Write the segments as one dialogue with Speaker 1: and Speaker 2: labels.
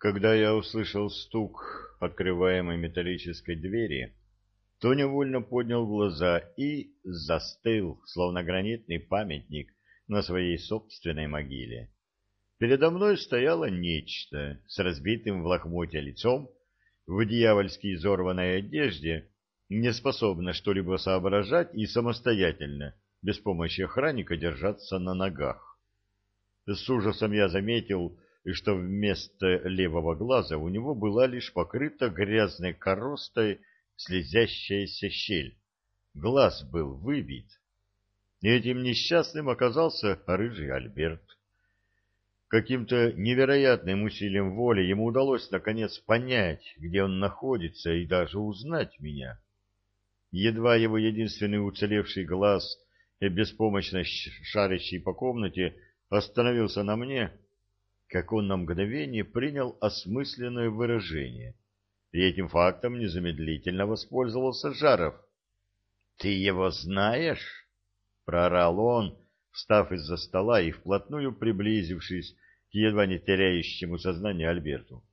Speaker 1: Когда я услышал стук открываемой металлической двери, то невольно поднял глаза и застыл, словно гранитный памятник на своей собственной могиле. Передо мной стояло нечто с разбитым в лохмотья лицом, в дьявольски изорванной одежде, не способно что-либо соображать и самостоятельно, без помощи охранника, держаться на ногах. С ужасом я заметил, что вместо левого глаза у него была лишь покрыта грязной коростой слезящаяся щель. Глаз был выбит. И этим несчастным оказался рыжий Альберт. Каким-то невероятным усилием воли ему удалось наконец понять, где он находится, и даже узнать меня. Едва его единственный уцелевший глаз, беспомощно шарящий по комнате, остановился на мне, как он на мгновение принял осмысленное выражение. И этим фактом незамедлительно воспользовался Жаров. — Ты его знаешь? — проорал он, встав из-за стола и вплотную приблизившись к едва не теряющему сознание Альберту.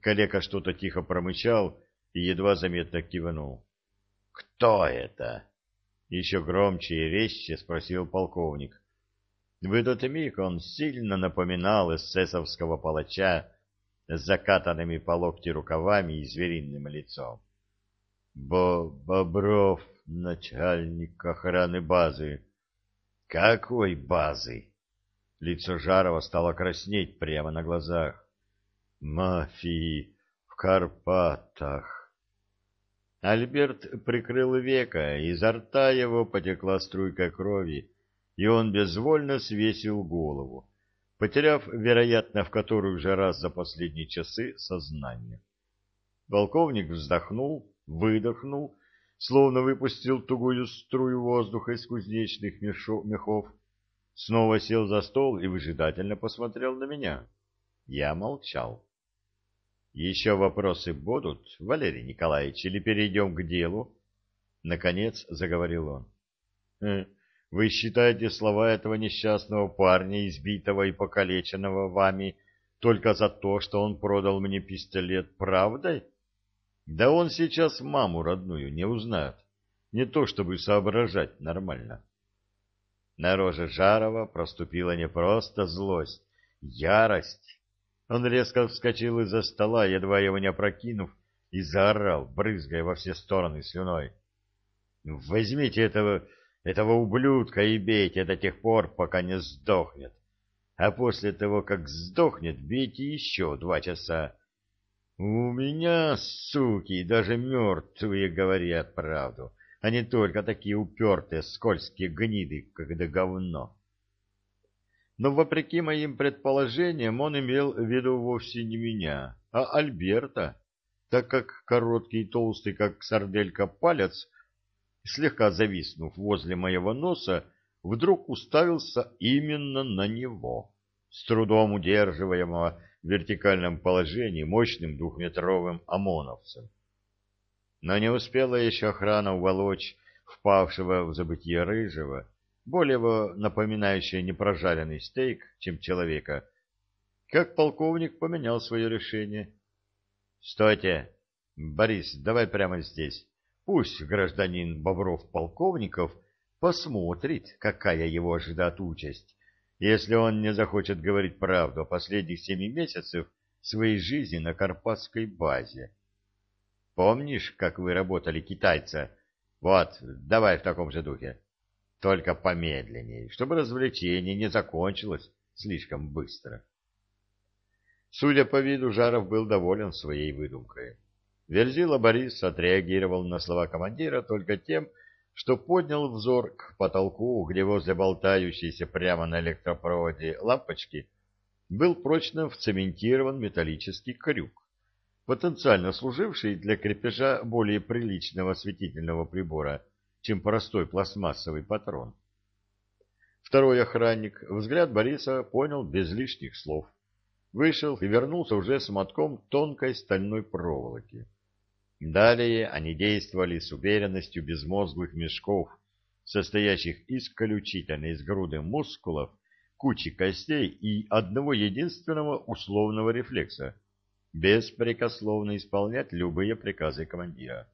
Speaker 1: Калека что-то тихо промычал и едва заметно кивнул. — Кто это? — еще громче и резче спросил полковник. В этот миг он сильно напоминал эсэсовского палача с закатанными по локти рукавами и звериным лицом. Бо Бобров, начальник охраны базы. Какой базы? Лицо Жарова стало краснеть прямо на глазах. Мафии в Карпатах. Альберт прикрыл века, изо рта его потекла струйка крови, и он безвольно свесил голову, потеряв, вероятно, в который уже раз за последние часы сознание. Полковник вздохнул, выдохнул, словно выпустил тугую струю воздуха из кузнечных мехов, снова сел за стол и выжидательно посмотрел на меня. Я молчал. «Еще вопросы будут, Валерий Николаевич, или перейдем к делу?» Наконец заговорил он. «Э, вы считаете слова этого несчастного парня, избитого и покалеченного вами, только за то, что он продал мне пистолет, правдой? Да он сейчас маму родную не узнает. Не то, чтобы соображать нормально. На роже Жарова проступила не просто злость, ярость. Он резко вскочил из-за стола, едва его не опрокинув, и заорал, брызгая во все стороны слюной. «Возьмите этого этого ублюдка и бейте до тех пор, пока не сдохнет. А после того, как сдохнет, бейте еще два часа. У меня, суки, даже мертвые говорят правду, а не только такие упертые, скользкие гниды, как это говно. Но, вопреки моим предположениям, он имел в виду вовсе не меня, а Альберта, так как короткий и толстый, как сарделька, палец слегка зависнув возле моего носа, вдруг уставился именно на него, с трудом удерживаемого в вертикальном положении мощным двухметровым ОМОНовцем. Но не успела еще охрана уволочь впавшего в забытье рыжего, более напоминающего непрожаренный стейк, чем человека, как полковник поменял свое решение. — Стойте! Борис, давай прямо здесь. Пусть гражданин Бобров-Полковников посмотрит, какая его ожидает участь, если он не захочет говорить правду о последних семи месяцев своей жизни на Карпатской базе. Помнишь, как вы работали китайца? Вот, давай в таком же духе. Только помедленнее, чтобы развлечение не закончилось слишком быстро. Судя по виду, Жаров был доволен своей выдумкой. Верзила Борис отреагировал на слова командира только тем, что поднял взор к потолку, где возле болтающейся прямо на электропроводе лампочки был прочно вцементирован металлический крюк, потенциально служивший для крепежа более приличного осветительного прибора, чем простой пластмассовый патрон. Второй охранник взгляд Бориса понял без лишних слов. Вышел и вернулся уже с мотком тонкой стальной проволоки. Далее они действовали с уверенностью безмозглых мешков, состоящих исключительно из груды мускулов, кучи костей и одного единственного условного рефлекса беспрекословно исполнять любые приказы командира.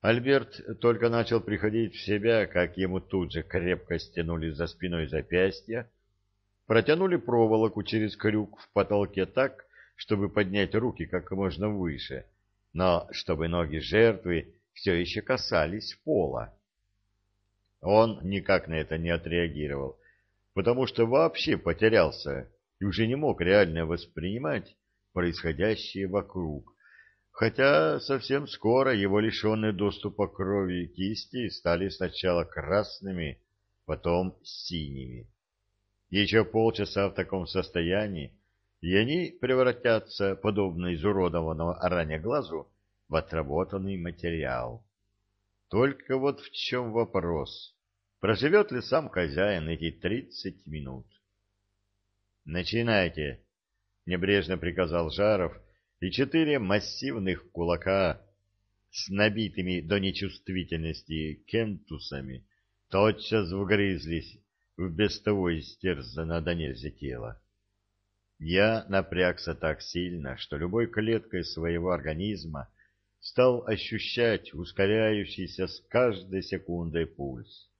Speaker 1: Альберт только начал приходить в себя, как ему тут же крепко стянули за спиной запястья, протянули проволоку через крюк в потолке так, чтобы поднять руки как можно выше, но чтобы ноги жертвы все еще касались пола. Он никак на это не отреагировал, потому что вообще потерялся и уже не мог реально воспринимать происходящее вокруг, хотя совсем скоро его лишенные доступа крови кисти стали сначала красными, потом синими. Еще полчаса в таком состоянии, и они превратятся, подобно изуродованному ранее глазу, в отработанный материал. Только вот в чем вопрос. Проживет ли сам хозяин эти тридцать минут? «Начинайте!» — небрежно приказал Жаров, и четыре массивных кулака с набитыми до нечувствительности кентусами тотчас вгрызлись в без того истерзанное до нельзя тело. Я напрягся так сильно, что любой клеткой своего организма стал ощущать ускоряющийся с каждой секундой пульс.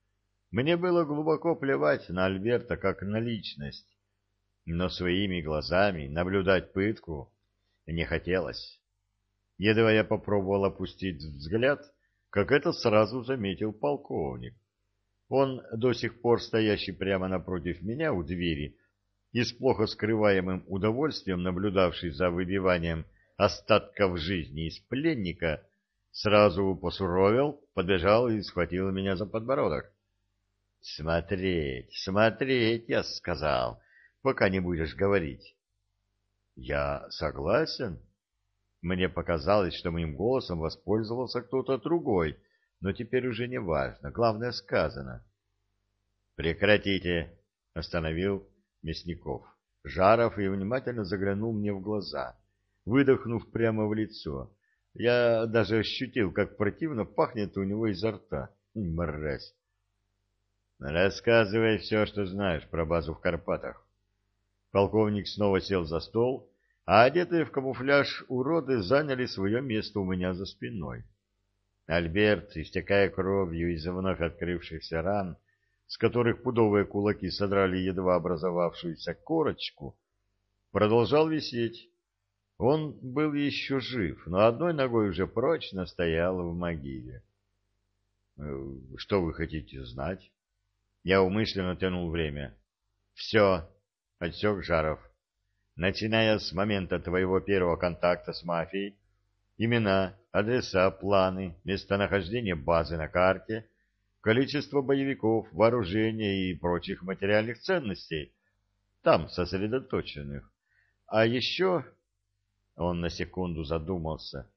Speaker 1: Мне было глубоко плевать на Альберта как на личность, но своими глазами наблюдать пытку не хотелось. Едва я попробовал опустить взгляд, как это сразу заметил полковник. Он, до сих пор стоящий прямо напротив меня у двери и с плохо скрываемым удовольствием наблюдавший за выбиванием остатков жизни из пленника, сразу посуровел, подбежал и схватил меня за подбородок. — Смотреть, смотреть, я сказал, пока не будешь говорить. — Я согласен. Мне показалось, что моим голосом воспользовался кто-то другой, но теперь уже не важно, главное сказано. — Прекратите, — остановил Мясников. Жаров и внимательно заглянул мне в глаза, выдохнув прямо в лицо. Я даже ощутил, как противно пахнет у него изо рта. Мразь. Рассказывай все, что знаешь про базу в Карпатах. Полковник снова сел за стол, а одетые в камуфляж уроды заняли свое место у меня за спиной. Альберт, истекая кровью из вновь открывшихся ран, с которых пудовые кулаки содрали едва образовавшуюся корочку, продолжал висеть. Он был еще жив, но одной ногой уже прочно стоял в могиле. «Э, — Что вы хотите знать? Я умышленно тянул время. — Все, — отсек Жаров. — Начиная с момента твоего первого контакта с мафией, имена, адреса, планы, местонахождение базы на карте, количество боевиков, вооружения и прочих материальных ценностей, там сосредоточенных. А еще... Он на секунду задумался.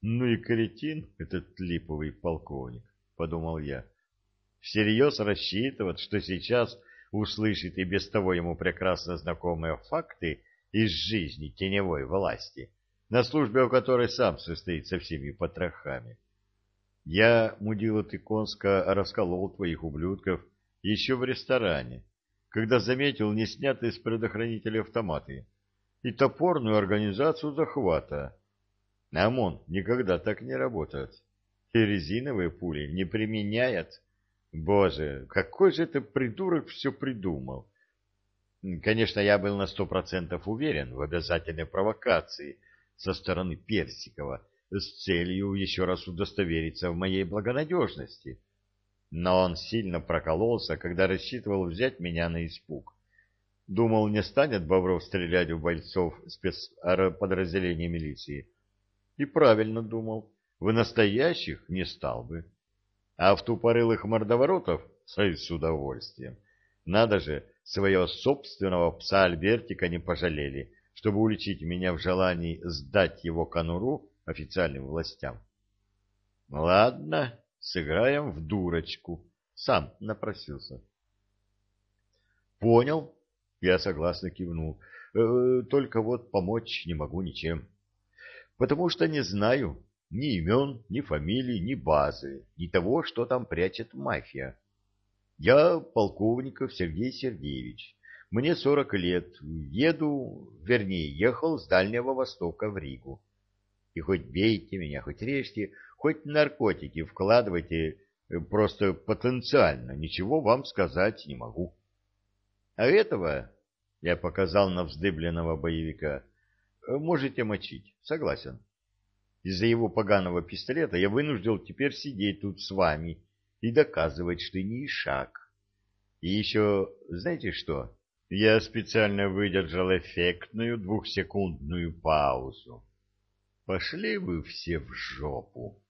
Speaker 1: Ну и кретин этот липовый полковник, подумал я всерьез рассчитывать, что сейчас услышит и без того ему прекрасно знакомые факты из жизни теневой власти, на службе у которой сам состоит со всеми потрохами. Я, мудила ты конска, расколол твоих ублюдков еще в ресторане, когда заметил неснятые с предохранителя автоматы и топорную организацию захвата. ОМОН никогда так не работает. И резиновые пули не применяют. Боже, какой же ты придурок все придумал. Конечно, я был на сто процентов уверен в обязательной провокации со стороны Персикова с целью еще раз удостовериться в моей благонадежности. Но он сильно прокололся, когда рассчитывал взять меня на испуг. Думал, не станет Бобров стрелять в бойцов спецподразделения милиции. И правильно думал, в настоящих не стал бы а в тупорылых мордоворотов с удовольствием. Надо же, своего собственного пса Альбертика не пожалели, чтобы уличить меня в желании сдать его конуру официальным властям. Ладно, сыграем в дурочку. Сам напросился. Понял. Я согласно кивнул. Э, только вот помочь не могу ничем. Потому что не знаю, ни имен, ни фамилий, ни базы, ни того, что там прячет мафия. Я полковников Сергей Сергеевич, Мне сорок лет, еду, вернее, ехал с Дальнего Востока в Ригу. И хоть бейте меня, хоть режьте, хоть наркотики вкладывайте, э, просто потенциально, ничего вам сказать не могу. А этого, я показал на вздыбленного боевика, э, можете мочить, согласен. Из-за его поганого пистолета я вынужден теперь сидеть тут с вами и доказывать, что не шаг. И еще, знаете что? Я специально выдержал эффектную двухсекундную паузу. Пошли вы все в жопу.